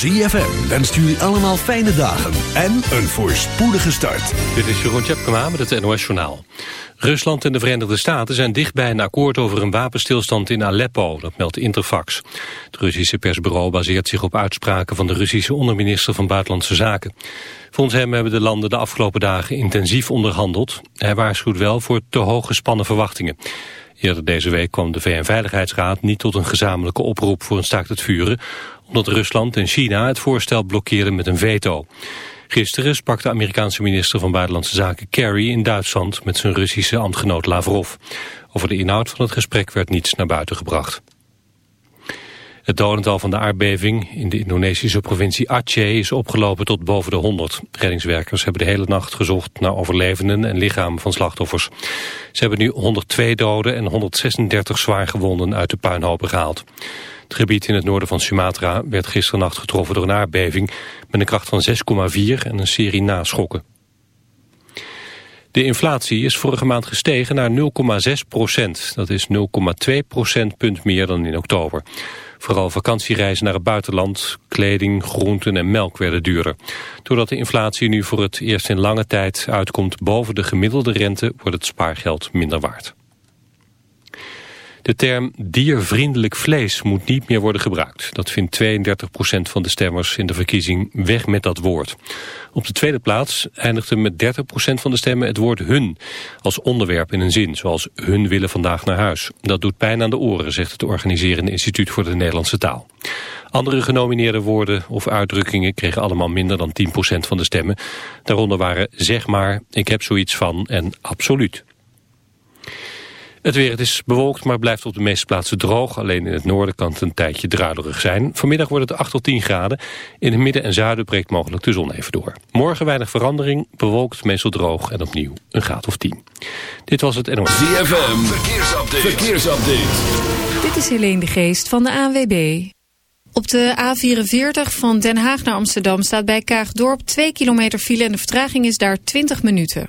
ZFM wenst jullie allemaal fijne dagen en een voorspoedige start. Dit is Jeroen Tjepkema met het NOS Journaal. Rusland en de Verenigde Staten zijn dicht bij een akkoord over een wapenstilstand in Aleppo, dat meldt Interfax. Het Russische persbureau baseert zich op uitspraken van de Russische onderminister van Buitenlandse Zaken. Volgens hem hebben de landen de afgelopen dagen intensief onderhandeld. Hij waarschuwt wel voor te hoog gespannen verwachtingen. Eerder deze week kwam de VN-veiligheidsraad niet tot een gezamenlijke oproep voor een staakt het vuren, omdat Rusland en China het voorstel blokkeerden met een veto. Gisteren sprak de Amerikaanse minister van Buitenlandse Zaken Kerry in Duitsland met zijn Russische ambtgenoot Lavrov. Over de inhoud van het gesprek werd niets naar buiten gebracht. Het dodental van de aardbeving in de Indonesische provincie Aceh is opgelopen tot boven de 100. Reddingswerkers hebben de hele nacht gezocht naar overlevenden en lichamen van slachtoffers. Ze hebben nu 102 doden en 136 zwaar gewonden uit de puinhopen gehaald. Het gebied in het noorden van Sumatra werd gisternacht getroffen door een aardbeving met een kracht van 6,4 en een serie naschokken. De inflatie is vorige maand gestegen naar 0,6 procent. Dat is 0,2 procentpunt meer dan in oktober. Vooral vakantiereizen naar het buitenland, kleding, groenten en melk werden duurder. Doordat de inflatie nu voor het eerst in lange tijd uitkomt boven de gemiddelde rente, wordt het spaargeld minder waard. De term diervriendelijk vlees moet niet meer worden gebruikt. Dat vindt 32% van de stemmers in de verkiezing weg met dat woord. Op de tweede plaats eindigde met 30% van de stemmen het woord hun als onderwerp in een zin, zoals hun willen vandaag naar huis. Dat doet pijn aan de oren, zegt het organiserende instituut voor de Nederlandse taal. Andere genomineerde woorden of uitdrukkingen kregen allemaal minder dan 10% van de stemmen. Daaronder waren zeg maar, ik heb zoiets van en absoluut. Het weer, het is bewolkt, maar blijft op de meeste plaatsen droog. Alleen in het noorden kan het een tijdje druilerig zijn. Vanmiddag wordt het 8 tot 10 graden. In het midden en zuiden breekt mogelijk de zon even door. Morgen weinig verandering, bewolkt, meestal droog en opnieuw een graad of 10. Dit was het NOS. ZFM, verkeersupdate. verkeersupdate. Dit is Helene de Geest van de ANWB. Op de A44 van Den Haag naar Amsterdam staat bij Kaagdorp 2 kilometer file... en de vertraging is daar 20 minuten.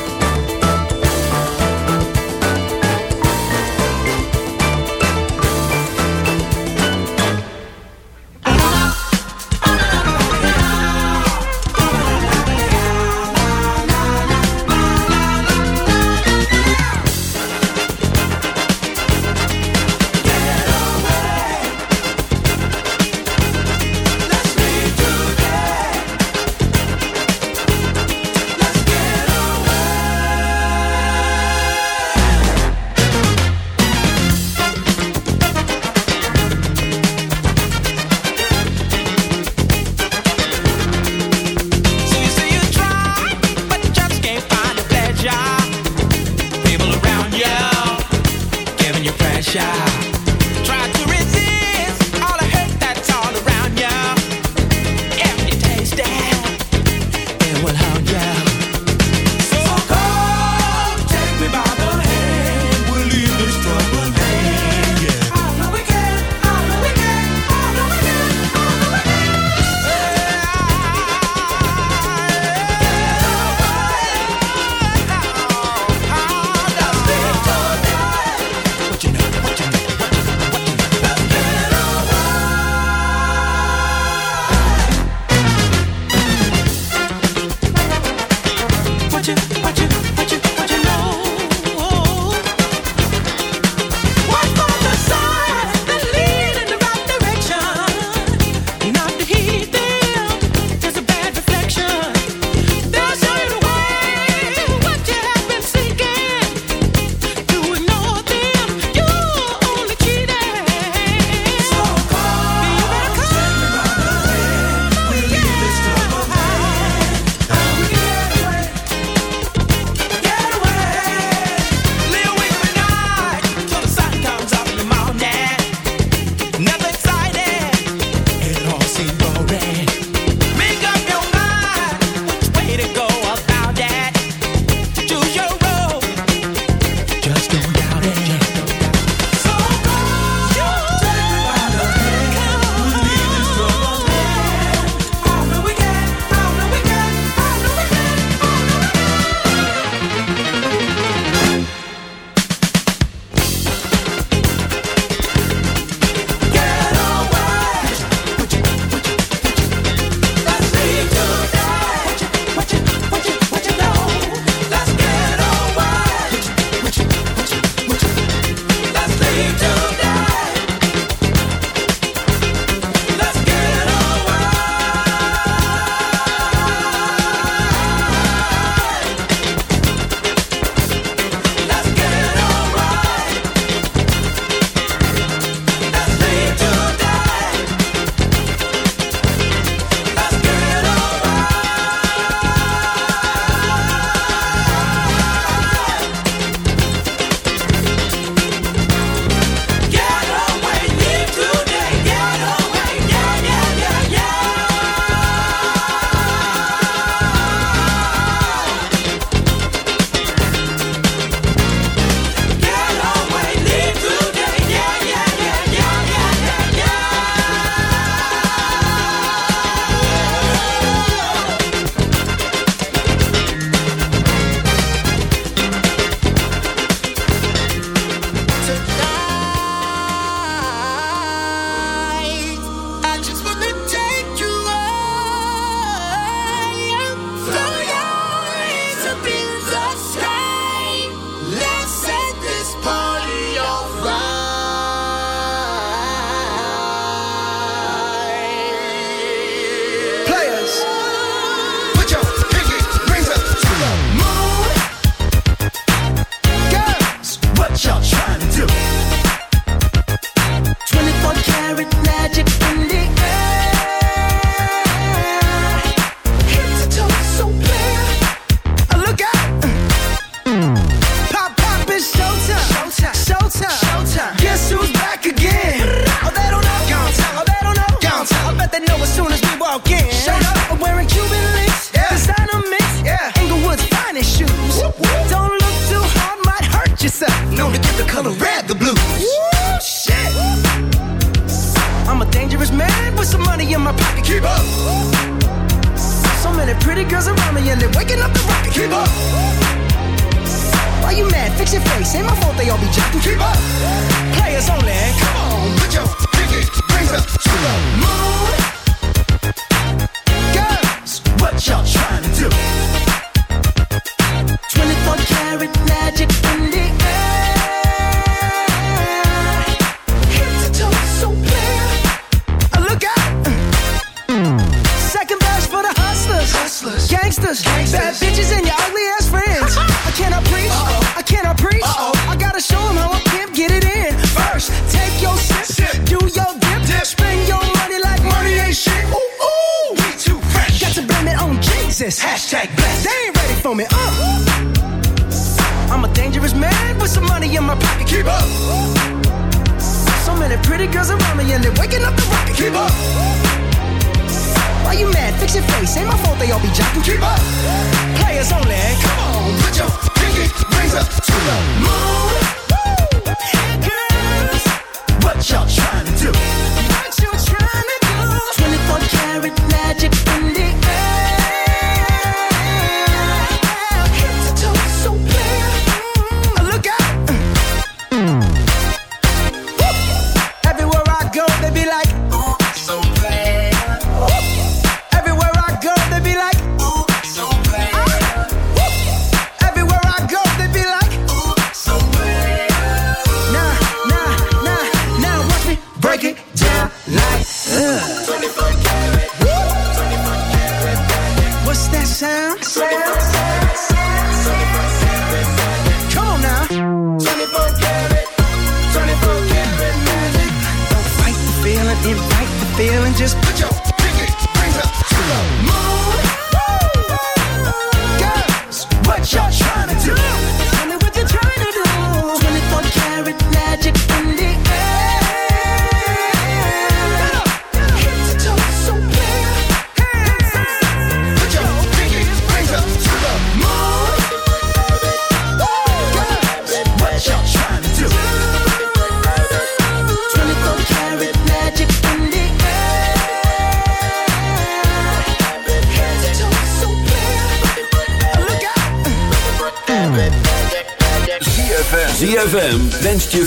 you.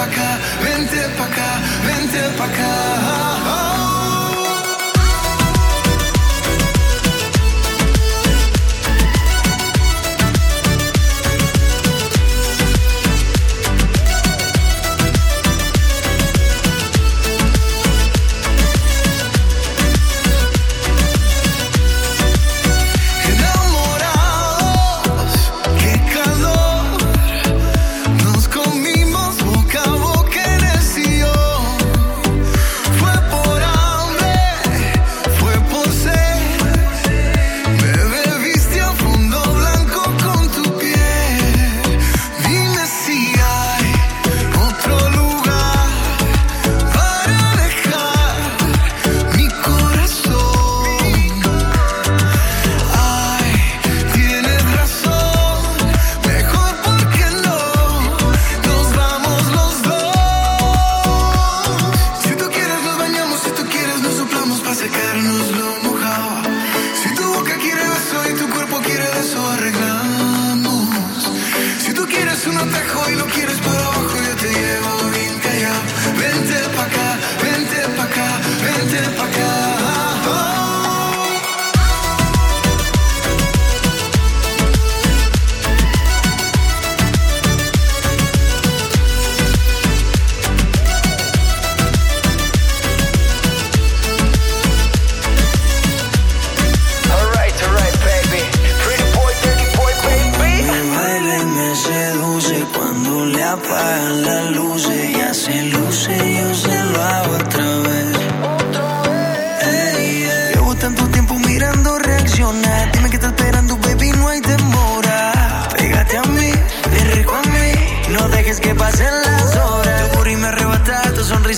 пока, венте пока, венте пока.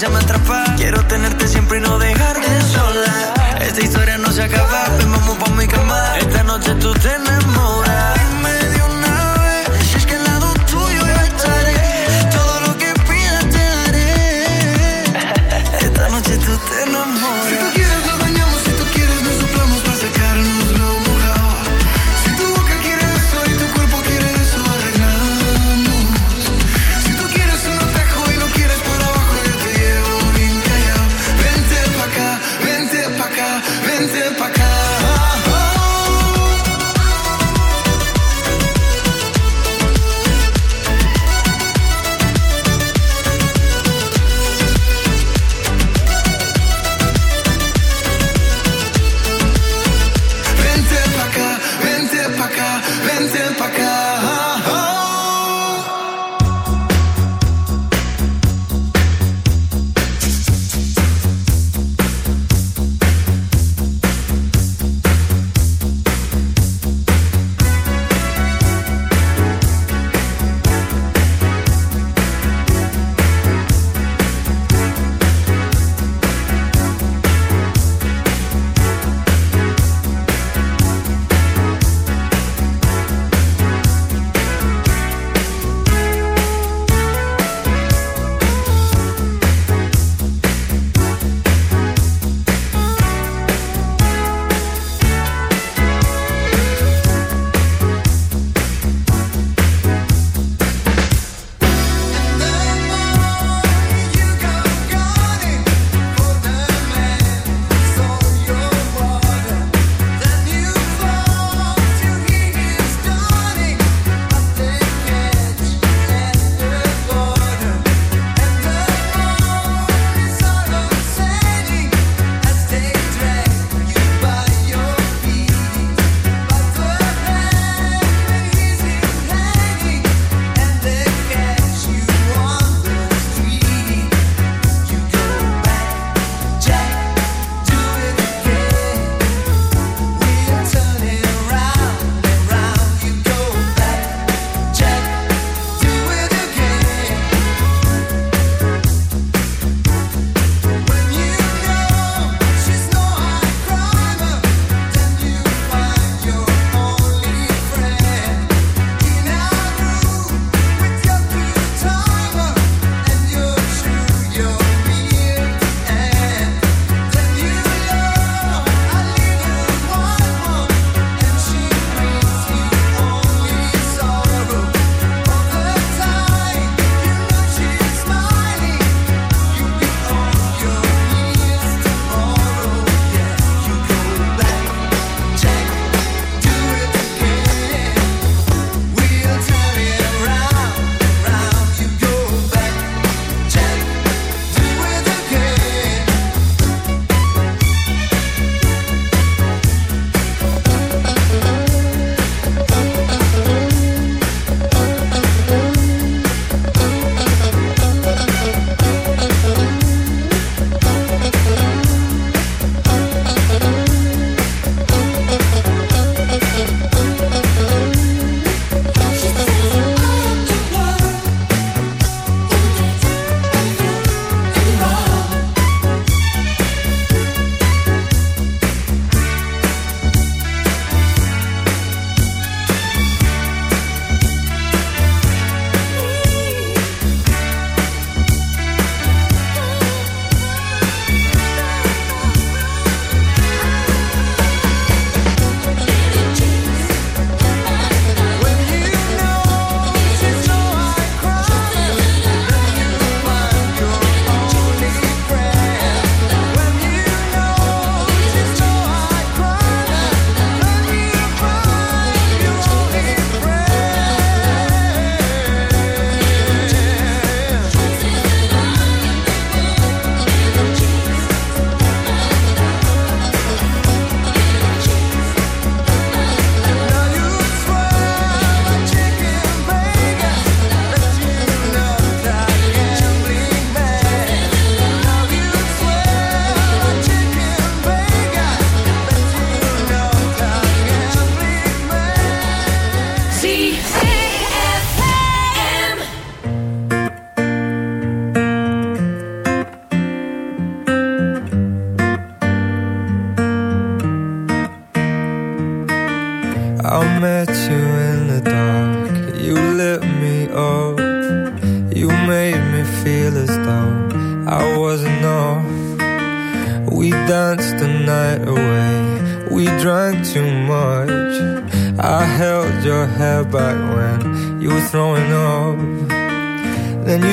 se me atrapa. Quiero tenerte siempre y no dejarte sola. Esta historia no se acaba, ven vamos pa' mi cama. Esta noche tú tenés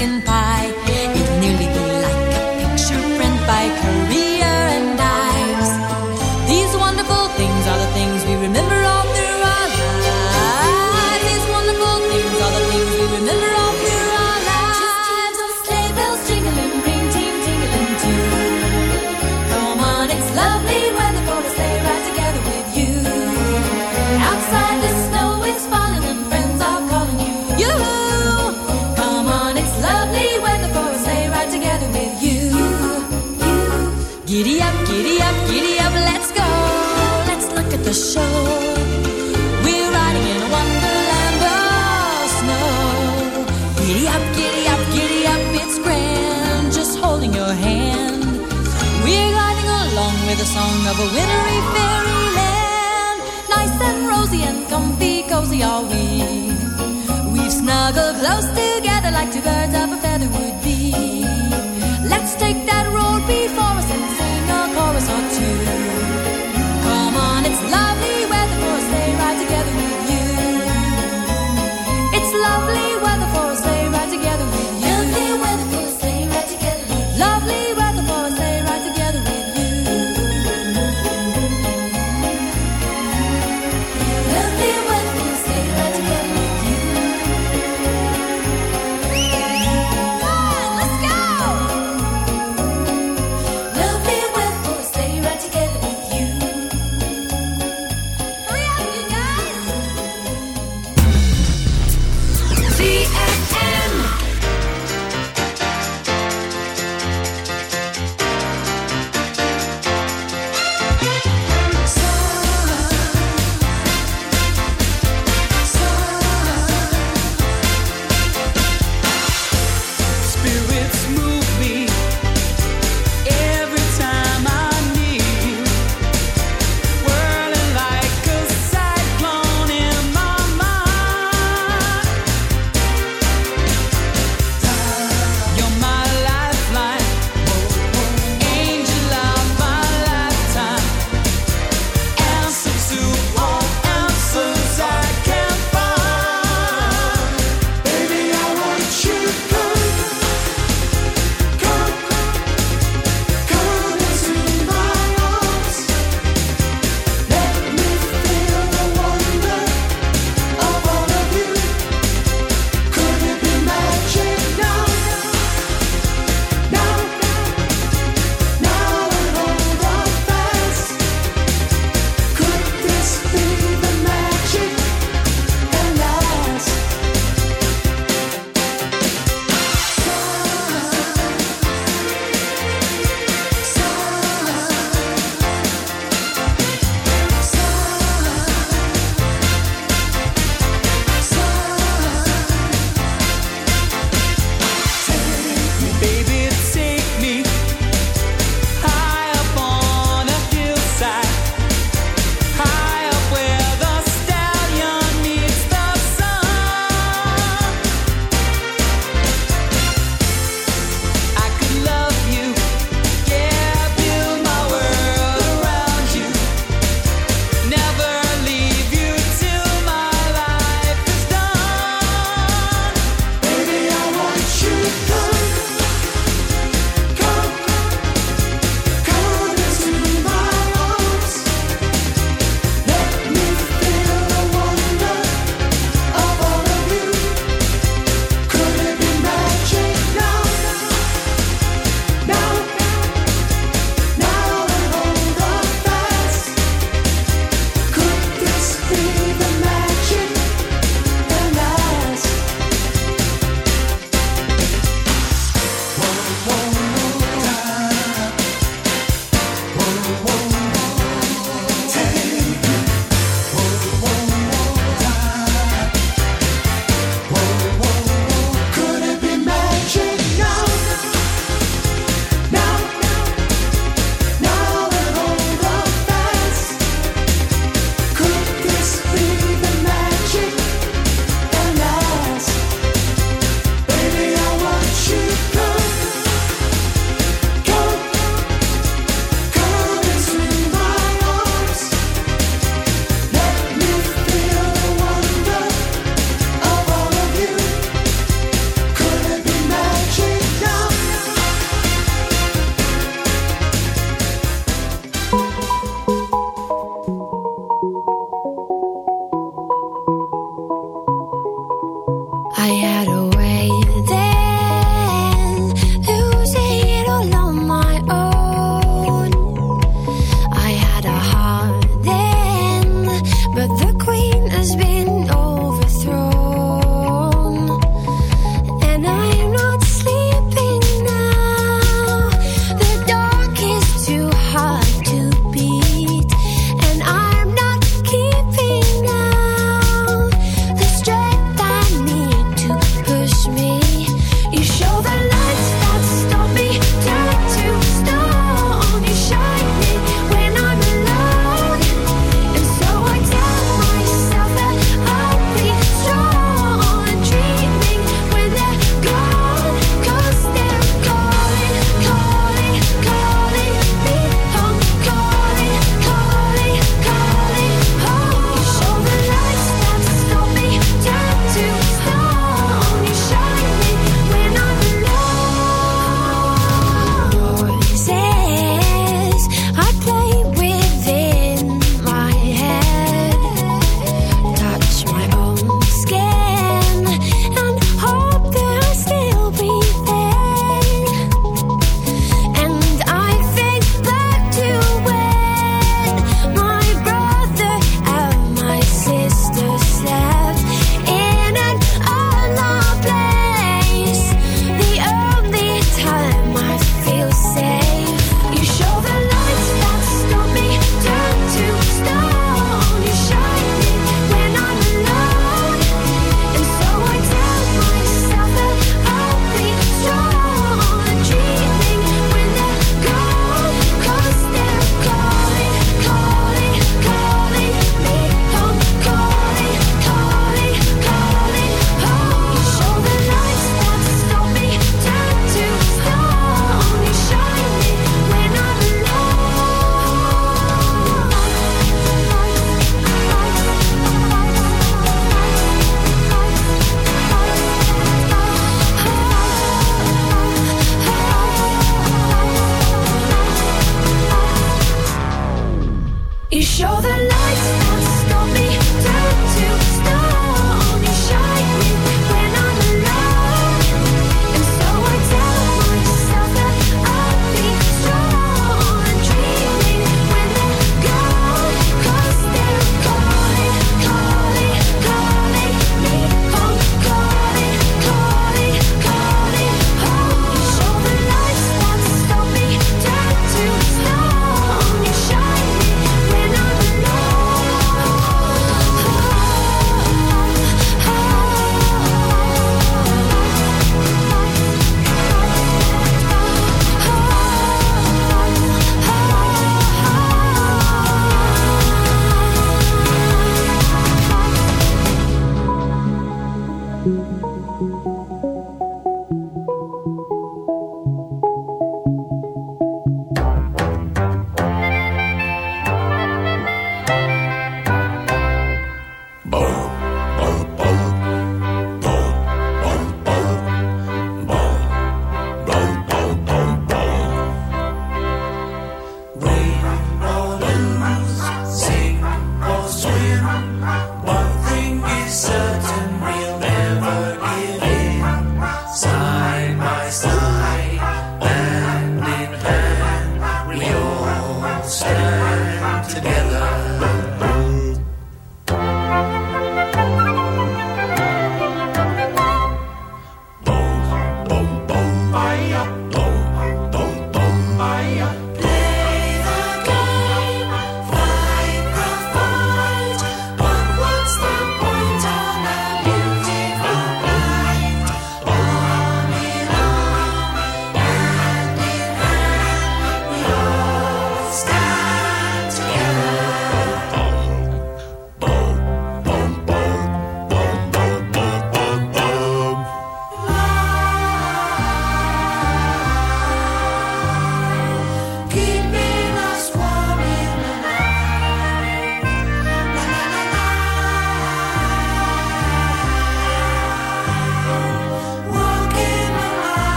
天吧。Close together like two birds of a feather